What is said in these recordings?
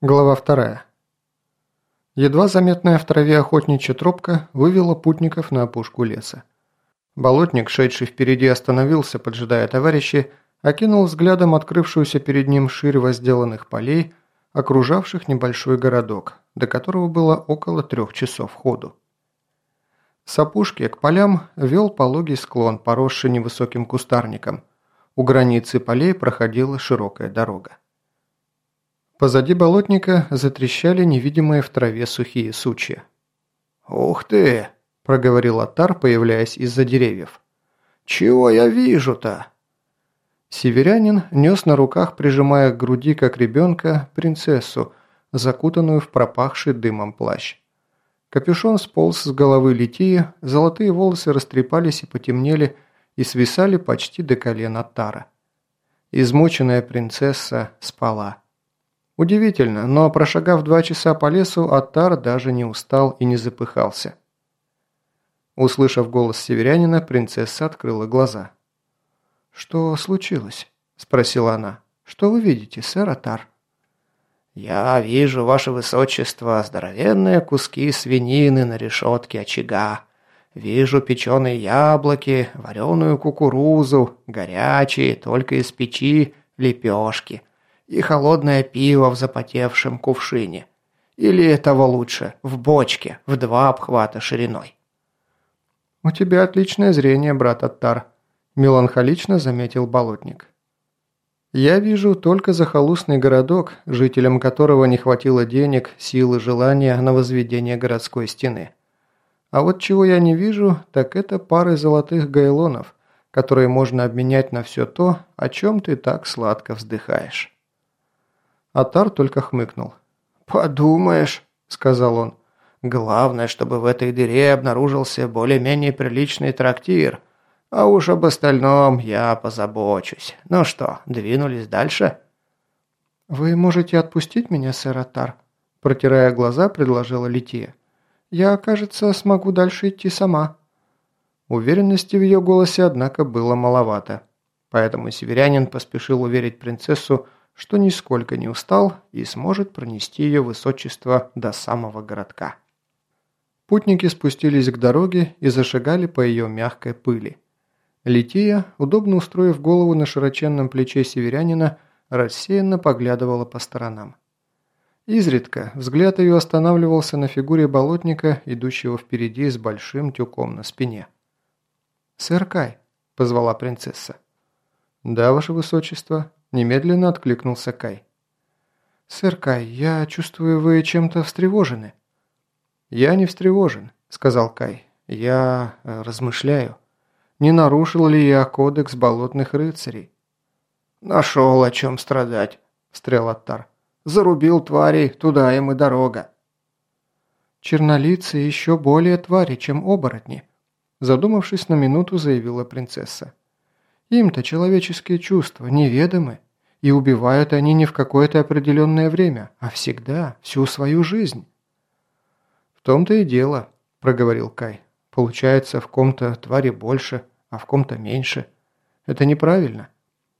Глава вторая. Едва заметная в траве охотничья тропка вывела путников на опушку леса. Болотник, шедший впереди, остановился, поджидая товарищей, окинул взглядом открывшуюся перед ним ширь возделанных полей, окружавших небольшой городок, до которого было около трех часов ходу. С опушки к полям вел пологий склон, поросший невысоким кустарником. У границы полей проходила широкая дорога. Позади болотника затрещали невидимые в траве сухие сучья. «Ух ты!» – проговорил Атар, появляясь из-за деревьев. «Чего я вижу-то?» Северянин нес на руках, прижимая к груди, как ребенка, принцессу, закутанную в пропахший дымом плащ. Капюшон сполз с головы Литии, золотые волосы растрепались и потемнели, и свисали почти до колен Атара. Измученная принцесса спала. Удивительно, но прошагав два часа по лесу, Аттар даже не устал и не запыхался. Услышав голос северянина, принцесса открыла глаза. «Что случилось?» – спросила она. «Что вы видите, сэр Атар?» «Я вижу, ваше высочество, здоровенные куски свинины на решетке очага. Вижу печеные яблоки, вареную кукурузу, горячие, только из печи, лепешки и холодное пиво в запотевшем кувшине. Или того лучше, в бочке, в два обхвата шириной. «У тебя отличное зрение, брат Аттар», – меланхолично заметил болотник. «Я вижу только захолустный городок, жителям которого не хватило денег, силы, желания на возведение городской стены. А вот чего я не вижу, так это пары золотых гайлонов, которые можно обменять на все то, о чем ты так сладко вздыхаешь». Атар только хмыкнул. «Подумаешь», — сказал он. «Главное, чтобы в этой дыре обнаружился более-менее приличный трактир. А уж об остальном я позабочусь. Ну что, двинулись дальше?» «Вы можете отпустить меня, сэр Атар?» Протирая глаза, предложила Лития. «Я, кажется, смогу дальше идти сама». Уверенности в ее голосе, однако, было маловато. Поэтому северянин поспешил уверить принцессу, что нисколько не устал и сможет пронести ее высочество до самого городка. Путники спустились к дороге и зашагали по ее мягкой пыли. Лития, удобно устроив голову на широченном плече северянина, рассеянно поглядывала по сторонам. Изредка взгляд ее останавливался на фигуре болотника, идущего впереди с большим тюком на спине. «Сэр Кай», – позвала принцесса. «Да, ваше высочество», Немедленно откликнулся Кай. «Сэр Кай, я чувствую, вы чем-то встревожены». «Я не встревожен», — сказал Кай. «Я э, размышляю. Не нарушил ли я кодекс болотных рыцарей?» «Нашел о чем страдать», — встрял Аттар. «Зарубил тварей, туда им и дорога». «Чернолицы еще более твари, чем оборотни», — задумавшись на минуту, заявила принцесса. Им-то человеческие чувства неведомы, и убивают они не в какое-то определенное время, а всегда, всю свою жизнь. «В том-то и дело», – проговорил Кай. «Получается, в ком-то твари больше, а в ком-то меньше. Это неправильно.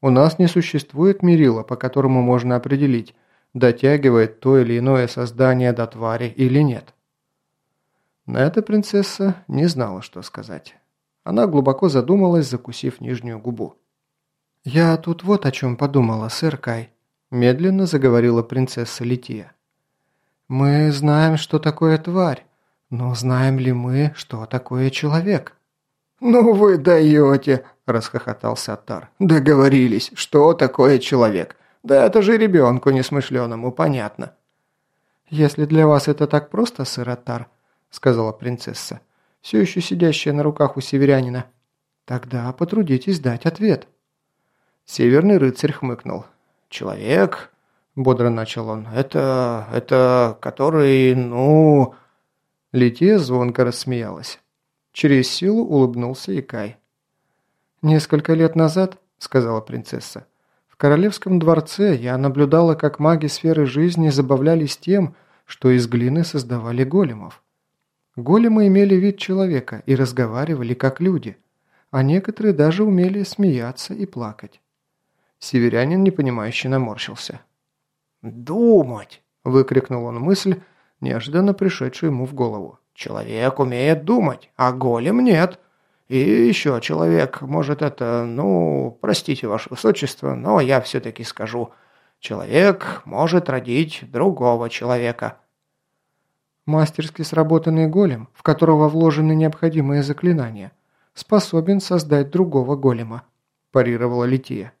У нас не существует мерила, по которому можно определить, дотягивает то или иное создание до твари или нет». На это принцесса не знала, что сказать. Она глубоко задумалась, закусив нижнюю губу. «Я тут вот о чем подумала, сэр Кай», – медленно заговорила принцесса Лития. «Мы знаем, что такое тварь, но знаем ли мы, что такое человек?» «Ну вы даете!» – расхохотался Тар. «Договорились, что такое человек? Да это же ребенку несмышленому понятно». «Если для вас это так просто, сэр Атар», – сказала принцесса, – все еще сидящая на руках у северянина. Тогда потрудитесь дать ответ». Северный рыцарь хмыкнул. «Человек?» – бодро начал он. «Это... это... который... ну...» Лития звонко рассмеялась. Через силу улыбнулся и Кай. «Несколько лет назад, — сказала принцесса, — в королевском дворце я наблюдала, как маги сферы жизни забавлялись тем, что из глины создавали големов. Големы имели вид человека и разговаривали как люди, а некоторые даже умели смеяться и плакать. Северянин непонимающе наморщился. «Думать!» –– выкрикнул он мысль, неожиданно пришедшую ему в голову. «Человек умеет думать, а голем нет. И еще человек, может это, ну, простите, ваше высочество, но я все-таки скажу. Человек может родить другого человека». Мастерски сработанный голем, в которого вложены необходимые заклинания, способен создать другого голема», – парировала Лития.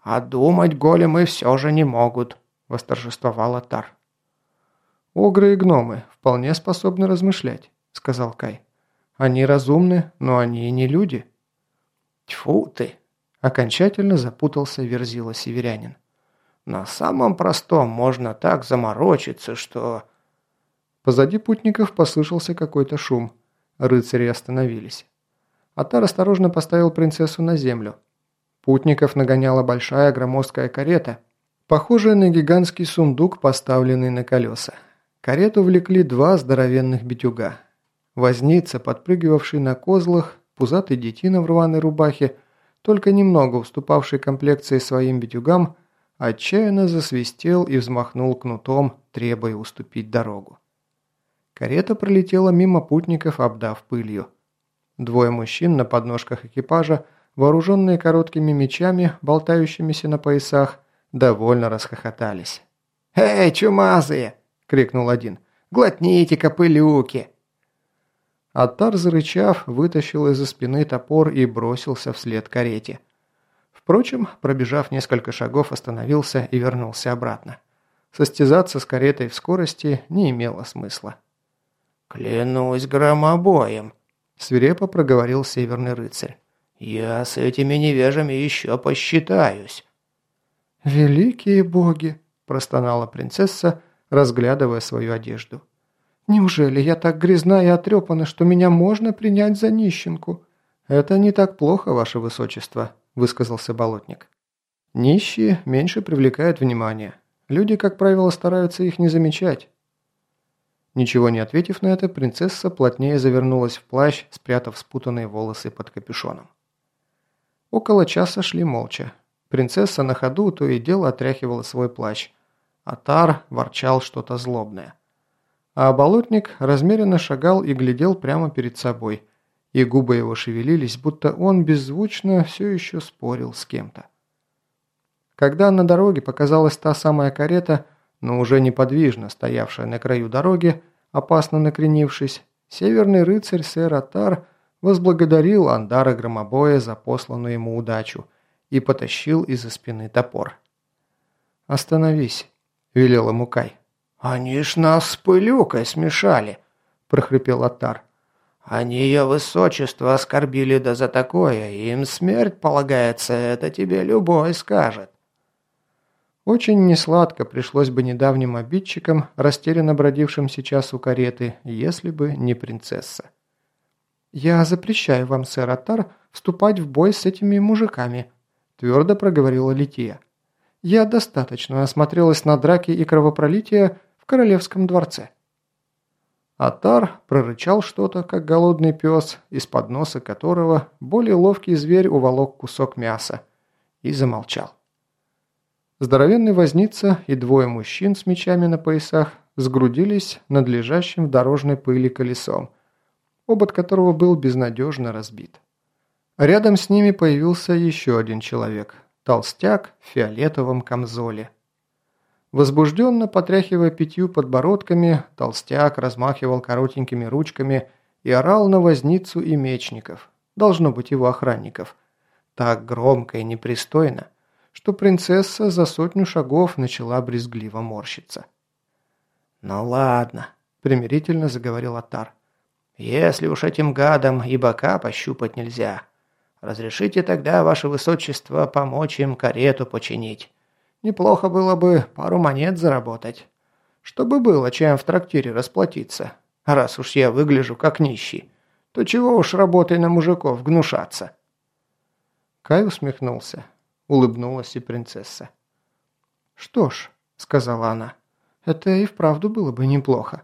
«А думать големы все же не могут», – восторжествовал Тар. «Огры и гномы вполне способны размышлять», – сказал Кай. «Они разумны, но они и не люди». «Тьфу ты!» – окончательно запутался Верзила Северянин. «На самом простом можно так заморочиться, что...» Позади путников послышался какой-то шум. Рыцари остановились. Атар осторожно поставил принцессу на землю. Путников нагоняла большая громоздкая карета, похожая на гигантский сундук, поставленный на колеса. Карету влекли два здоровенных битюга. Возница, подпрыгивавший на козлах, пузатый детина в рваной рубахе, только немного уступавший комплекции своим битюгам, отчаянно засвистел и взмахнул кнутом, требуя уступить дорогу. Карета пролетела мимо путников, обдав пылью. Двое мужчин на подножках экипажа, вооруженные короткими мечами, болтающимися на поясах, довольно расхохотались. «Эй, чумазые!» крикнул один. «Глотните, копылюки!» Аттар, зарычав, вытащил из-за спины топор и бросился вслед карете. Впрочем, пробежав несколько шагов, остановился и вернулся обратно. Состязаться с каретой в скорости не имело смысла. «Клянусь громобоем!» – свирепо проговорил северный рыцарь. «Я с этими невежами еще посчитаюсь!» «Великие боги!» – простонала принцесса, разглядывая свою одежду. «Неужели я так грязна и отрепана, что меня можно принять за нищенку?» «Это не так плохо, ваше высочество», – высказался болотник. «Нищие меньше привлекают внимание. Люди, как правило, стараются их не замечать». Ничего не ответив на это, принцесса плотнее завернулась в плащ, спрятав спутанные волосы под капюшоном. Около часа шли молча. Принцесса на ходу то и дело отряхивала свой плащ – Атар ворчал что-то злобное. А болотник размеренно шагал и глядел прямо перед собой, и губы его шевелились, будто он беззвучно все еще спорил с кем-то. Когда на дороге показалась та самая карета, но уже неподвижно стоявшая на краю дороги, опасно накренившись, северный рыцарь сэр Атар возблагодарил Андара Громобоя за посланную ему удачу и потащил из-за спины топор. «Остановись», – велел ему Кай. «Они ж нас с пылюкой смешали», – прохрипел Атар. «Они ее высочество оскорбили да за такое, им смерть полагается, это тебе любой скажет». Очень несладко пришлось бы недавним обидчикам, растерянно бродившим сейчас у кареты, если бы не принцесса. «Я запрещаю вам, сэр Атар, вступать в бой с этими мужиками», – твердо проговорила Лития. Я достаточно осмотрелась на драки и кровопролитие в королевском дворце». Атар прорычал что-то, как голодный пес, из-под носа которого более ловкий зверь уволок кусок мяса, и замолчал. Здоровенный возница и двое мужчин с мечами на поясах сгрудились над лежащим в дорожной пыли колесом, обод которого был безнадежно разбит. Рядом с ними появился еще один человек, толстяк в фиолетовом камзоле. Возбужденно потряхивая пятью подбородками, толстяк размахивал коротенькими ручками и орал на возницу и мечников, должно быть его охранников, так громко и непристойно, что принцесса за сотню шагов начала брезгливо морщиться. «Ну ладно», – примирительно заговорил Атар. «Если уж этим гадам и бока пощупать нельзя, Разрешите тогда, ваше высочество, помочь им карету починить. Неплохо было бы пару монет заработать. Чтобы было чем в трактире расплатиться. Раз уж я выгляжу как нищий, то чего уж работой на мужиков гнушаться?» Кай усмехнулся. Улыбнулась и принцесса. «Что ж», — сказала она, — «это и вправду было бы неплохо».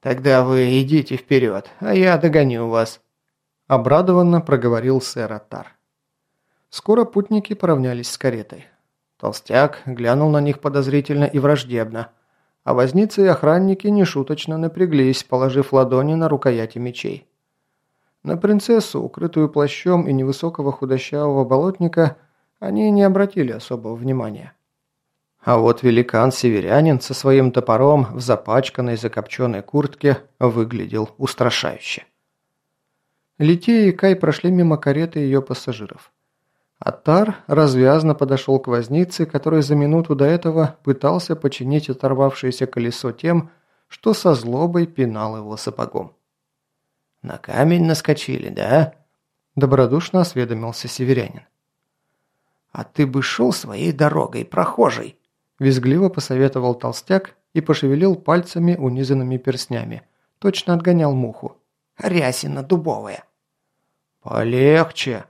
«Тогда вы идите вперед, а я догоню вас», – обрадованно проговорил сэр Атар. Скоро путники поравнялись с каретой. Толстяк глянул на них подозрительно и враждебно, а возницы и охранники нешуточно напряглись, положив ладони на рукояти мечей. На принцессу, укрытую плащом и невысокого худощавого болотника, они не обратили особого внимания. А вот великан-северянин со своим топором в запачканной закопченной куртке выглядел устрашающе. Литея и Кай прошли мимо кареты ее пассажиров. Атар развязно подошел к вознице, который за минуту до этого пытался починить оторвавшееся колесо тем, что со злобой пинал его сапогом. «На камень наскочили, да?» – добродушно осведомился северянин. «А ты бы шел своей дорогой, прохожий!» – визгливо посоветовал толстяк и пошевелил пальцами унизанными перстнями. Точно отгонял муху. «Рясина дубовая!» «Полегче!»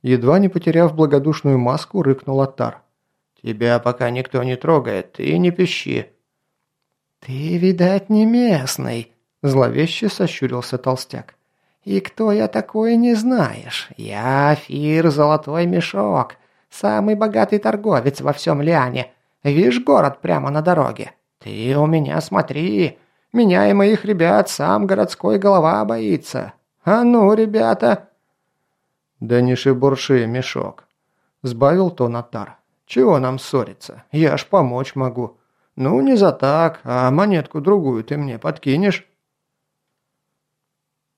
Едва не потеряв благодушную маску, рыкнул Атар. «Тебя пока никто не трогает, и не пищи». «Ты, видать, не местный», – зловеще сощурился толстяк. «И кто я такой, не знаешь. Я Фир Золотой Мешок, самый богатый торговец во всем Лиане. Видишь город прямо на дороге? Ты у меня смотри. Меня и моих ребят сам городской голова боится. А ну, ребята!» «Да не шибурши, Мешок», – сбавил тон Атар. «Чего нам ссориться? Я ж помочь могу. Ну, не за так, а монетку другую ты мне подкинешь».